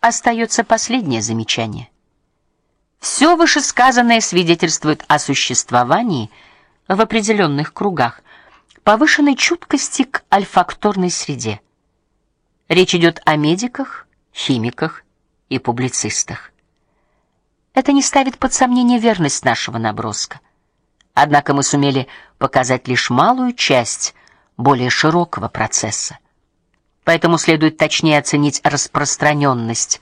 остается последнее замечание. Все вышесказанное свидетельствует о существовании в определенных кругах повышенной чуткости к альфакторной среде. Речь идет о медиках, химиках и публицистах. Это не ставит под сомнение верность нашего наброска. Однако мы сумели показать лишь малую часть более широкого процесса. Поэтому следует точнее оценить распространенность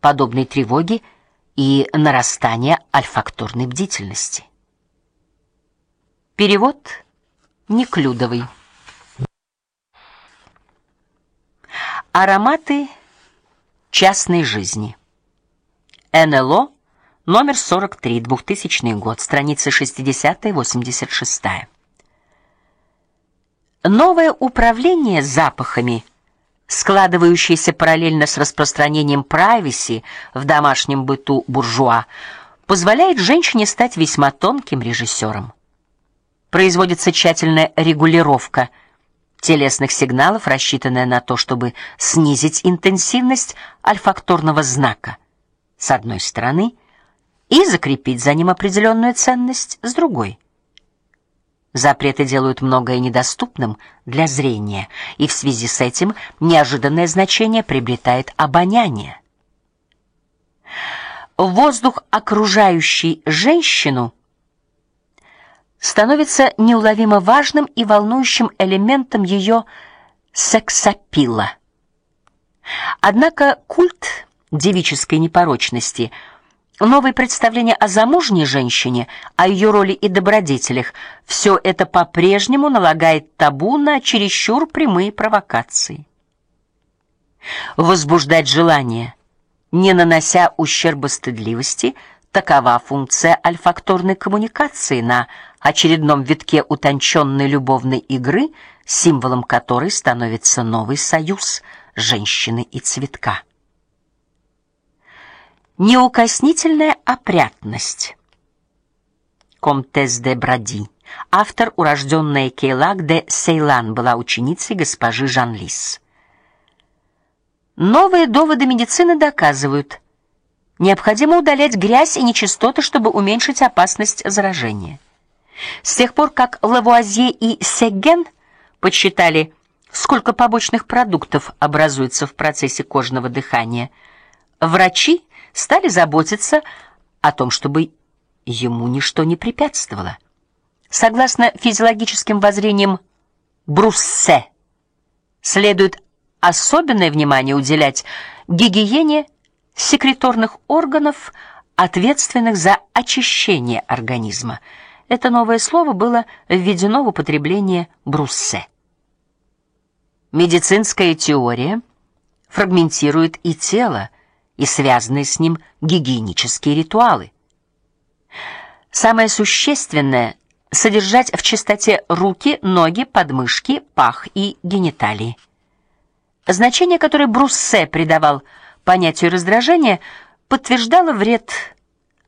подобной тревоги и нарастание альфакторной бдительности. Перевод Неклюдовый. Ароматы частной жизни. НЛО номер 43, 2000 год, страница 60-86. Новое управление запахами, складывающееся параллельно с распространением privacy в домашнем быту буржуа, позволяет женщине стать весьма тонким режиссером. Производится тщательная регулировка телесных сигналов, рассчитанная на то, чтобы снизить интенсивность альфакторного знака с одной стороны и закрепить за ним определенную ценность с другой. Запреты делают многое недоступным для зрения, и в связи с этим неожиданное значение приобретает обоняние. Воздух, окружающий женщину, становится неуловимо важным и волнующим элементом ее сексапила. Однако культ девической непорочности – Новые представления о замужней женщине, о ее роли и добродетелях все это по-прежнему налагает табу на чересчур прямые провокации. Возбуждать желание, не нанося ущерба стыдливости, такова функция альфакторной коммуникации на очередном витке утонченной любовной игры, символом которой становится новый союз женщины и цветка. Неукоснительная опрятность. Комтес де Бради. Автор, урожденная Кейлак де Сейлан, была ученицей госпожи Жанлис. Новые доводы медицины доказывают, необходимо удалять грязь и нечистоты, чтобы уменьшить опасность заражения. С тех пор, как Лавуазье и Сеген подсчитали, сколько побочных продуктов образуется в процессе кожного дыхания, врачи стали заботиться о том, чтобы ему ничто не препятствовало. Согласно физиологическим воззрениям Бруссе, следует особенное внимание уделять гигиене секреторных органов, ответственных за очищение организма. Это новое слово было введено в употребление Бруссе. Медицинская теория фрагментирует и тело, и связанные с ним гигиенические ритуалы. Самое существенное содержать в чистоте руки, ноги, подмышки, пах и гениталии. Значение, которое Бруссе придавал понятию раздражения, подтверждало вред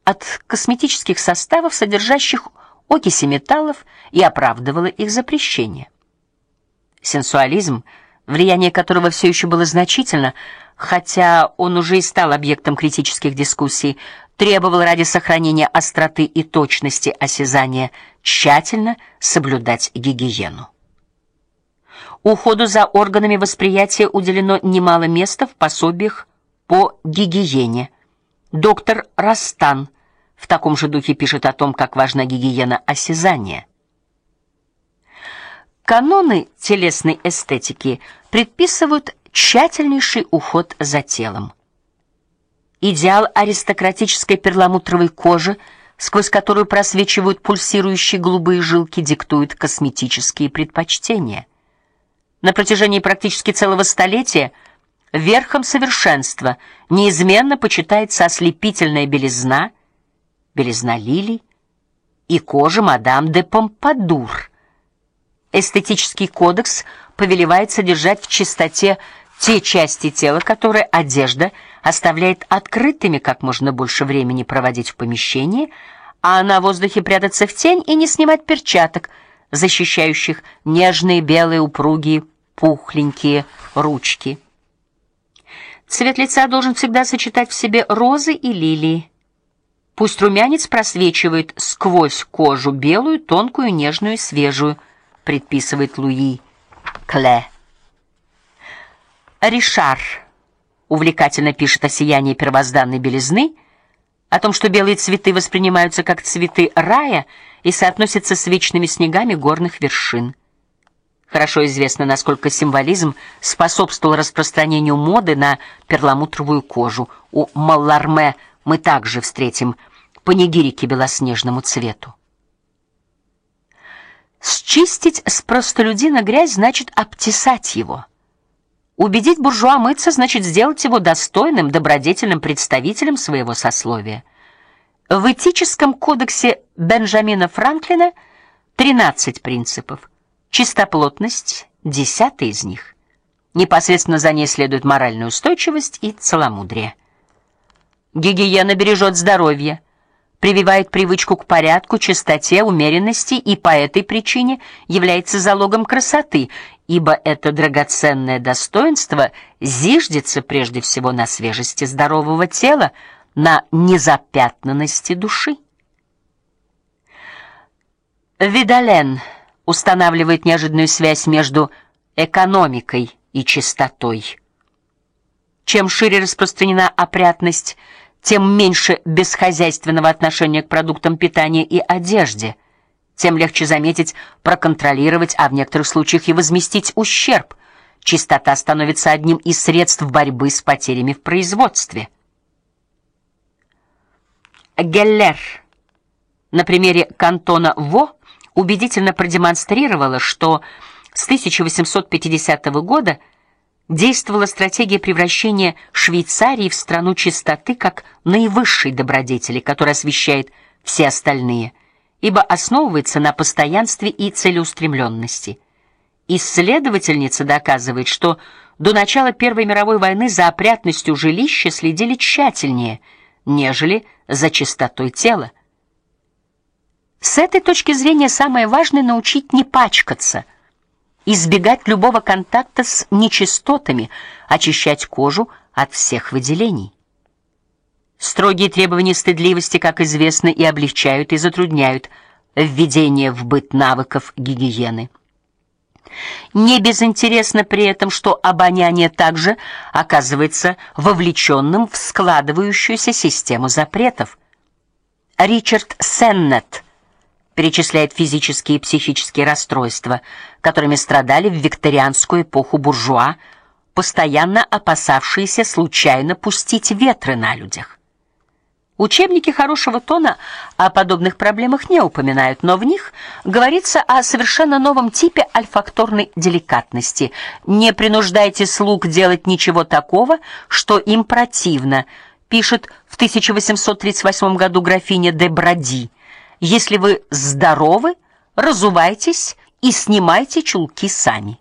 от косметических составов, содержащих окиси металлов, и оправдывало их запрещение. Сенсуализм, влияние которого все еще было значительно, хотя он уже и стал объектом критических дискуссий, требовал ради сохранения остроты и точности осязания тщательно соблюдать гигиену. Уходу за органами восприятия уделено немало места в пособиях по гигиене. Доктор Растан в таком же духе пишет о том, как важна гигиена осязания. Каноны телесной эстетики предписывают тщательнейший уход за телом. Идеал аристократической перламутровой кожи, сквозь которую просвечивают пульсирующие голубые жилки, диктует косметические предпочтения. На протяжении практически целого столетия верхом совершенства неизменно почитается ослепительная белизна, белизна лилий и кожа мадам де Помпадур. Эстетический кодекс повелевает содержать в чистоте те части тела, которые одежда оставляет открытыми, как можно больше времени проводить в помещении, а на воздухе прятаться в тень и не снимать перчаток, защищающих нежные белые упругие пухленькие ручки. Цвет лица должен всегда сочетать в себе розы и лилии. Пусть румянец просвечивает сквозь кожу белую, тонкую, нежную и свежую, предписывает Луи Кле. Ришар увлекательно пишет о сиянии первозданной белизны, о том, что белые цветы воспринимаются как цветы рая и соотносятся с вечными снегами горных вершин. Хорошо известно, насколько символизм способствовал распространению моды на перламутровую кожу. У Малларме мы также встретим панигирики белоснежному цвету. Счистить с простолюдина грязь значит обтесать его. Убедить буржуа мыться значит сделать его достойным, добродетельным представителем своего сословия. В этическом кодексе Бенджамина Франклина 13 принципов. Чистоплотность десятый из них. Непосредственно за ней следует моральная устойчивость и целомудрие. Гигиена бережет здоровье, прививает привычку к порядку, чистоте, умеренности и по этой причине является залогом красоты, ибо это драгоценное достоинство зиждется прежде всего на свежести здорового тела, на незапятнанности души. Видален устанавливает неожиданную связь между экономикой и чистотой. Чем шире распространена опрятность, тем меньше бесхозяйственного отношения к продуктам питания и одежде, тем легче заметить, проконтролировать, а в некоторых случаях и возместить ущерб. Чистота становится одним из средств борьбы с потерями в производстве. Геллер на примере кантона Во убедительно продемонстрировала, что с 1850 года действовала стратегия превращения Швейцарии в страну чистоты как наивысшей добродетели, которая освещает все остальные, ибо основывается на постоянстве и целеустремленности. Исследовательница доказывает, что до начала Первой мировой войны за опрятностью жилища следили тщательнее, нежели за чистотой тела. С этой точки зрения самое важное научить не пачкаться, избегать любого контакта с нечистотами, очищать кожу от всех выделений. Строгие требования стыдливости, как известно, и облегчают, и затрудняют введение в быт навыков гигиены. Не безинтересно при этом, что обоняние также оказывается вовлеченным в складывающуюся систему запретов. Ричард Сеннет перечисляет физические и психические расстройства, которыми страдали в викторианскую эпоху буржуа, постоянно опасавшиеся случайно пустить ветры на людях. Учебники хорошего тона о подобных проблемах не упоминают, но в них говорится о совершенно новом типе альфакторной деликатности. Не принуждайте слуг делать ничего такого, что им противно, пишет в 1838 году графиня де Бради. Если вы здоровы, разувайтесь и снимайте чулки сами.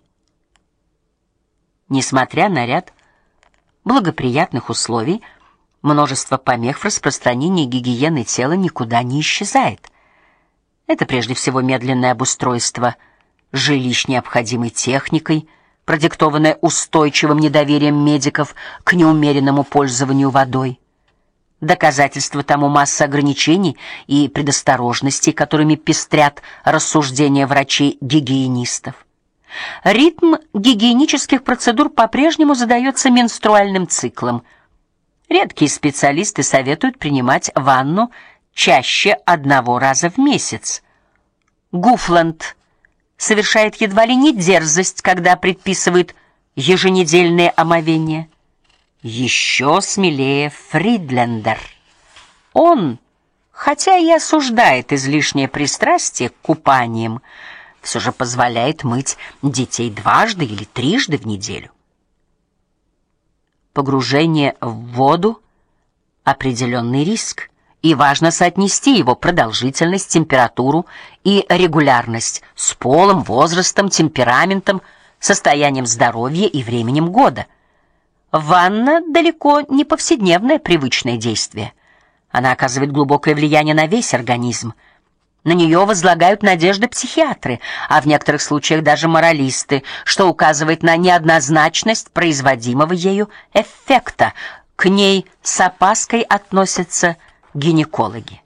Несмотря на ряд благоприятных условий, множество помех в распространении гигиены тела никуда не исчезает. Это прежде всего медленное обустройство жилищ необходимой техникой, продиктованное устойчивым недоверием медиков к неумеренному пользованию водой. Доказательство тому масса ограничений и предосторожностей, которыми пестрят рассуждения врачей-гигиенистов. Ритм гигиенических процедур по-прежнему задается менструальным циклом. Редкие специалисты советуют принимать ванну чаще одного раза в месяц. Гуфланд совершает едва ли не дерзость, когда предписывает еженедельное омовение еще смелее Фридлендер. Он, хотя и осуждает излишнее пристрастие к купаниям, все же позволяет мыть детей дважды или трижды в неделю. Погружение в воду определенный риск, и важно соотнести его продолжительность, температуру и регулярность с полом, возрастом, темпераментом, состоянием здоровья и временем года. Ванна далеко не повседневное привычное действие. Она оказывает глубокое влияние на весь организм. На нее возлагают надежды психиатры, а в некоторых случаях даже моралисты, что указывает на неоднозначность производимого ею эффекта. К ней с опаской относятся гинекологи.